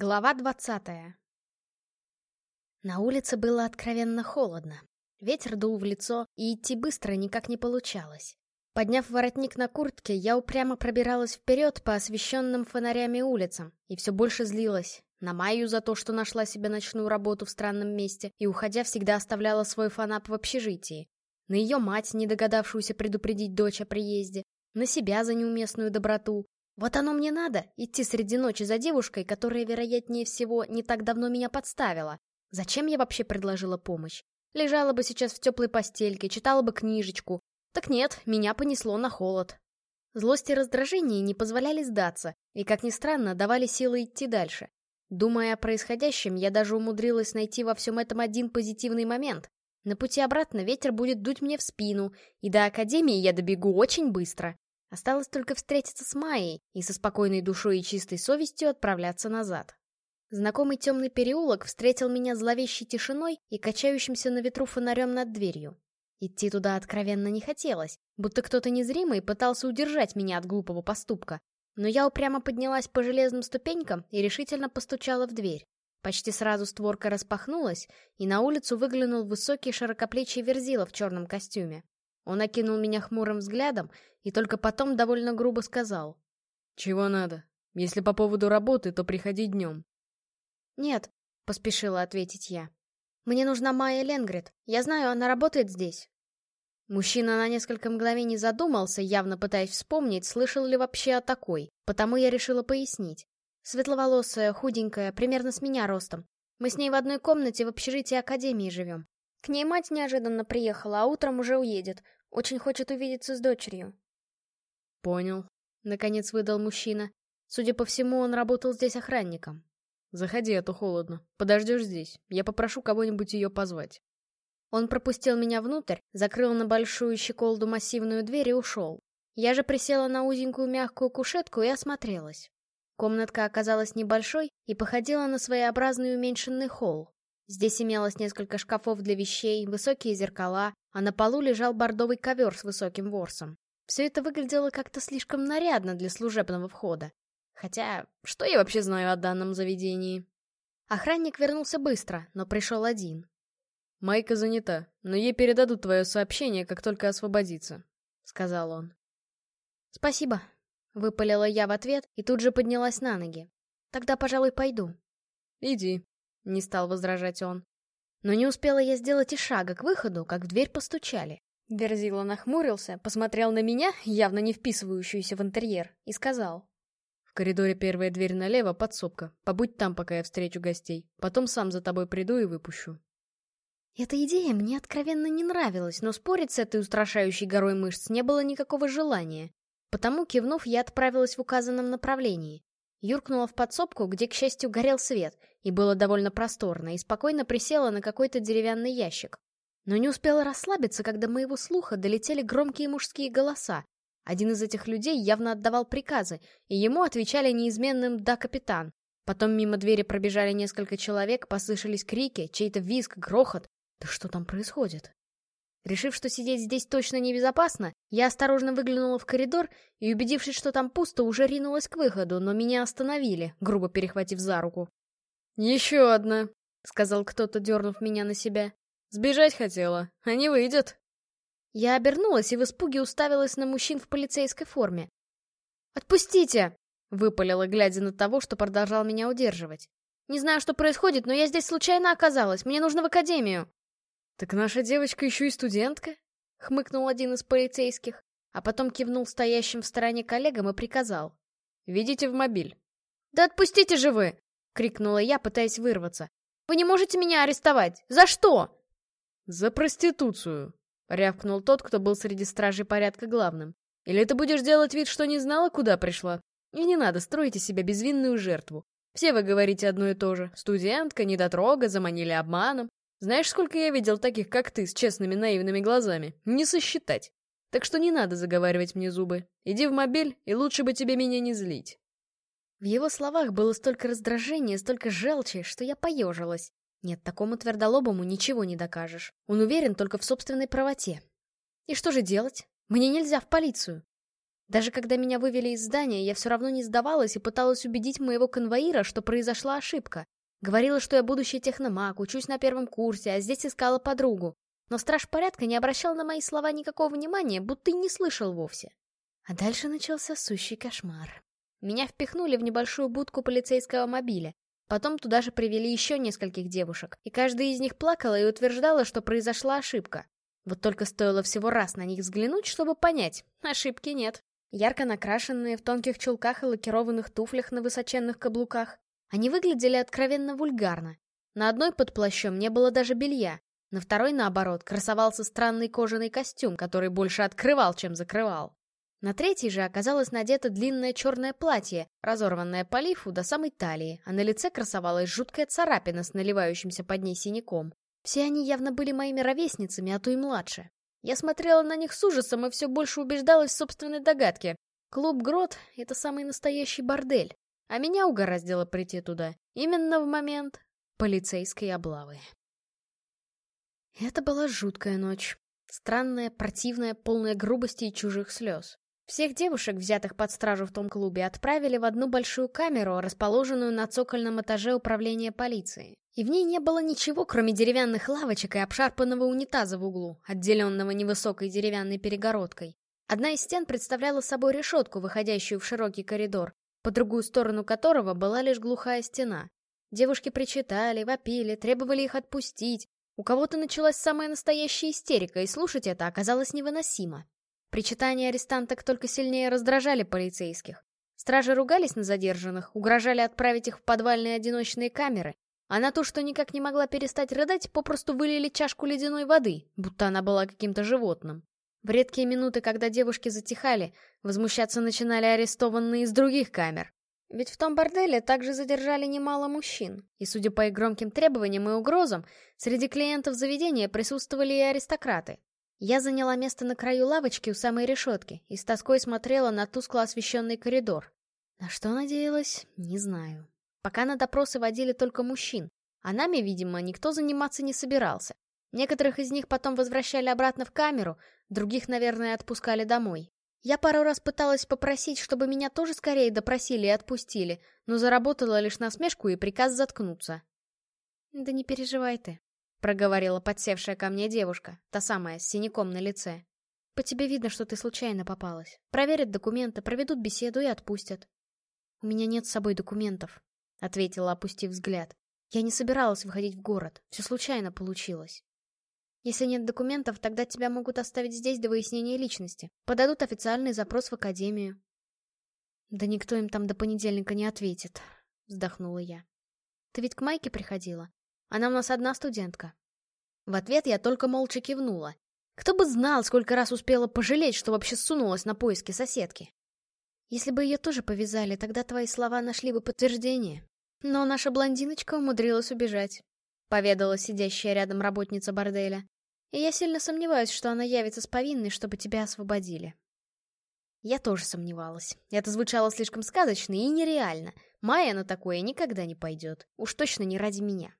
Глава двадцатая На улице было откровенно холодно. Ветер дул в лицо, и идти быстро никак не получалось. Подняв воротник на куртке, я упрямо пробиралась вперед по освещенным фонарями улицам, и все больше злилась. На Майю за то, что нашла себе ночную работу в странном месте, и, уходя, всегда оставляла свой фанап в общежитии. На ее мать, не догадавшуюся предупредить дочь о приезде. На себя за неуместную доброту. Вот оно мне надо, идти среди ночи за девушкой, которая, вероятнее всего, не так давно меня подставила. Зачем я вообще предложила помощь? Лежала бы сейчас в теплой постельке, читала бы книжечку. Так нет, меня понесло на холод. Злость и раздражение не позволяли сдаться, и, как ни странно, давали силы идти дальше. Думая о происходящем, я даже умудрилась найти во всем этом один позитивный момент. На пути обратно ветер будет дуть мне в спину, и до Академии я добегу очень быстро. Осталось только встретиться с Майей и со спокойной душой и чистой совестью отправляться назад. Знакомый темный переулок встретил меня зловещей тишиной и качающимся на ветру фонарем над дверью. Идти туда откровенно не хотелось, будто кто-то незримый пытался удержать меня от глупого поступка. Но я упрямо поднялась по железным ступенькам и решительно постучала в дверь. Почти сразу створка распахнулась, и на улицу выглянул высокий широкоплечий верзила в черном костюме. Он окинул меня хмурым взглядом и только потом довольно грубо сказал. «Чего надо? Если по поводу работы, то приходи днем». «Нет», — поспешила ответить я. «Мне нужна Майя Ленгрид. Я знаю, она работает здесь». Мужчина на несколько мгновений задумался, явно пытаясь вспомнить, слышал ли вообще о такой, потому я решила пояснить. Светловолосая, худенькая, примерно с меня ростом. Мы с ней в одной комнате в общежитии Академии живем. К ней мать неожиданно приехала, а утром уже уедет. Очень хочет увидеться с дочерью. Понял. Наконец выдал мужчина. Судя по всему, он работал здесь охранником. Заходи, а то холодно. Подождешь здесь. Я попрошу кого-нибудь ее позвать. Он пропустил меня внутрь, закрыл на большую щеколду массивную дверь и ушел. Я же присела на узенькую мягкую кушетку и осмотрелась. Комнатка оказалась небольшой и походила на своеобразный уменьшенный холл. Здесь имелось несколько шкафов для вещей, высокие зеркала, а на полу лежал бордовый ковер с высоким ворсом. Все это выглядело как-то слишком нарядно для служебного входа. Хотя, что я вообще знаю о данном заведении? Охранник вернулся быстро, но пришел один. «Майка занята, но ей передадут твое сообщение, как только освободится», — сказал он. «Спасибо», — выпалила я в ответ и тут же поднялась на ноги. «Тогда, пожалуй, пойду». «Иди», — не стал возражать он. Но не успела я сделать и шага к выходу, как в дверь постучали. Верзила нахмурился, посмотрел на меня, явно не вписывающуюся в интерьер, и сказал. «В коридоре первая дверь налево, подсобка. Побудь там, пока я встречу гостей. Потом сам за тобой приду и выпущу». Эта идея мне откровенно не нравилась, но спорить с этой устрашающей горой мышц не было никакого желания. Потому, кивнув, я отправилась в указанном направлении. Юркнула в подсобку, где, к счастью, горел свет, и было довольно просторно, и спокойно присела на какой-то деревянный ящик. Но не успела расслабиться, когда моего слуха долетели громкие мужские голоса. Один из этих людей явно отдавал приказы, и ему отвечали неизменным «да, капитан». Потом мимо двери пробежали несколько человек, послышались крики, чей-то визг, грохот. Да что там происходит? Решив, что сидеть здесь точно небезопасно, я осторожно выглянула в коридор и, убедившись, что там пусто, уже ринулась к выходу, но меня остановили, грубо перехватив за руку. «Еще одна», — сказал кто-то, дернув меня на себя. «Сбежать хотела, а не выйдет». Я обернулась и в испуге уставилась на мужчин в полицейской форме. «Отпустите!» — выпалила, глядя на того, что продолжал меня удерживать. «Не знаю, что происходит, но я здесь случайно оказалась. Мне нужно в академию». «Так наша девочка еще и студентка?» — хмыкнул один из полицейских, а потом кивнул стоящим в стороне коллегам и приказал. «Видите в мобиль». «Да отпустите же вы!» — крикнула я, пытаясь вырваться. «Вы не можете меня арестовать! За что?» «За проституцию!» — рявкнул тот, кто был среди стражей порядка главным. «Или ты будешь делать вид, что не знала, куда пришла? И не надо, строить из себя безвинную жертву. Все вы говорите одно и то же. Студентка, недотрога, заманили обманом. Знаешь, сколько я видел таких, как ты, с честными наивными глазами? Не сосчитать. Так что не надо заговаривать мне зубы. Иди в мобиль, и лучше бы тебе меня не злить. В его словах было столько раздражения, столько желчи, что я поежилась. Нет, такому твердолобому ничего не докажешь. Он уверен только в собственной правоте. И что же делать? Мне нельзя в полицию. Даже когда меня вывели из здания, я все равно не сдавалась и пыталась убедить моего конвоира, что произошла ошибка. Говорила, что я будущий техномаг, учусь на первом курсе, а здесь искала подругу. Но страж порядка не обращал на мои слова никакого внимания, будто и не слышал вовсе. А дальше начался сущий кошмар. Меня впихнули в небольшую будку полицейского мобиля. Потом туда же привели еще нескольких девушек, и каждая из них плакала и утверждала, что произошла ошибка. Вот только стоило всего раз на них взглянуть, чтобы понять, ошибки нет. Ярко накрашенные, в тонких чулках и лакированных туфлях на высоченных каблуках. Они выглядели откровенно вульгарно. На одной под плащом не было даже белья, на второй, наоборот, красовался странный кожаный костюм, который больше открывал, чем закрывал. На третьей же оказалось надето длинное черное платье, разорванное по лифу до самой талии, а на лице красовалась жуткая царапина с наливающимся под ней синяком. Все они явно были моими ровесницами, а то и младше. Я смотрела на них с ужасом и все больше убеждалась в собственной догадке. Клуб Грот — это самый настоящий бордель. А меня угораздило прийти туда. Именно в момент полицейской облавы. Это была жуткая ночь. Странная, противная, полная грубости и чужих слез. Всех девушек, взятых под стражу в том клубе, отправили в одну большую камеру, расположенную на цокольном этаже управления полиции. И в ней не было ничего, кроме деревянных лавочек и обшарпанного унитаза в углу, отделенного невысокой деревянной перегородкой. Одна из стен представляла собой решетку, выходящую в широкий коридор, по другую сторону которого была лишь глухая стена. Девушки причитали, вопили, требовали их отпустить. У кого-то началась самая настоящая истерика, и слушать это оказалось невыносимо. Причитания арестанток только сильнее раздражали полицейских. Стражи ругались на задержанных, угрожали отправить их в подвальные одиночные камеры, а на то, что никак не могла перестать рыдать, попросту вылили чашку ледяной воды, будто она была каким-то животным. В редкие минуты, когда девушки затихали, возмущаться начинали арестованные из других камер. Ведь в том борделе также задержали немало мужчин, и, судя по их громким требованиям и угрозам, среди клиентов заведения присутствовали и аристократы. Я заняла место на краю лавочки у самой решетки и с тоской смотрела на тускло освещенный коридор. На что надеялась, не знаю. Пока на допросы водили только мужчин, а нами, видимо, никто заниматься не собирался. Некоторых из них потом возвращали обратно в камеру, других, наверное, отпускали домой. Я пару раз пыталась попросить, чтобы меня тоже скорее допросили и отпустили, но заработала лишь насмешку и приказ заткнуться. «Да не переживай ты», — проговорила подсевшая ко мне девушка, та самая, с синяком на лице. «По тебе видно, что ты случайно попалась. Проверят документы, проведут беседу и отпустят». «У меня нет с собой документов», — ответила, опустив взгляд. «Я не собиралась выходить в город. Все случайно получилось». «Если нет документов, тогда тебя могут оставить здесь до выяснения личности. Подадут официальный запрос в академию». «Да никто им там до понедельника не ответит», — вздохнула я. «Ты ведь к Майке приходила? Она у нас одна студентка. В ответ я только молча кивнула. Кто бы знал, сколько раз успела пожалеть, что вообще сунулась на поиски соседки. Если бы ее тоже повязали, тогда твои слова нашли бы подтверждение. Но наша блондиночка умудрилась убежать, — поведала сидящая рядом работница борделя. И я сильно сомневаюсь, что она явится с повинной, чтобы тебя освободили. Я тоже сомневалась. Это звучало слишком сказочно и нереально. Майя на такое никогда не пойдет. Уж точно не ради меня.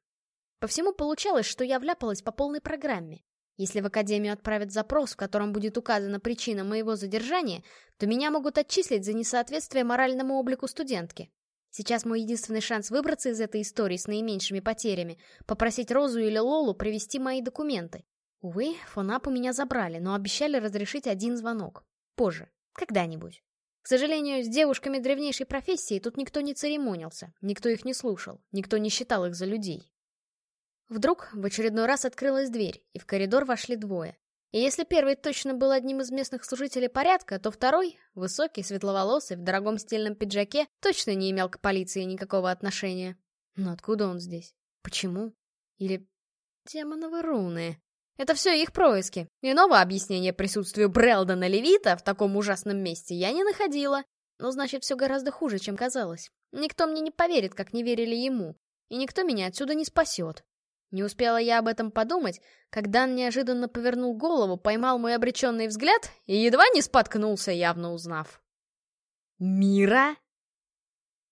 По всему получалось, что я вляпалась по полной программе. Если в академию отправят запрос, в котором будет указана причина моего задержания, то меня могут отчислить за несоответствие моральному облику студентки. Сейчас мой единственный шанс выбраться из этой истории с наименьшими потерями — попросить Розу или Лолу привести мои документы. Увы, фонап у меня забрали, но обещали разрешить один звонок. Позже. Когда-нибудь. К сожалению, с девушками древнейшей профессии тут никто не церемонился, никто их не слушал, никто не считал их за людей. Вдруг в очередной раз открылась дверь, и в коридор вошли двое. И если первый точно был одним из местных служителей порядка, то второй, высокий, светловолосый, в дорогом стильном пиджаке, точно не имел к полиции никакого отношения. Но откуда он здесь? Почему? Или... Демоновы руны. Это все их происки. Иного объяснения присутствию Брелдона Левита в таком ужасном месте я не находила. Но значит, все гораздо хуже, чем казалось. Никто мне не поверит, как не верили ему. И никто меня отсюда не спасет. Не успела я об этом подумать, когда он неожиданно повернул голову, поймал мой обреченный взгляд и едва не споткнулся, явно узнав. «Мира?»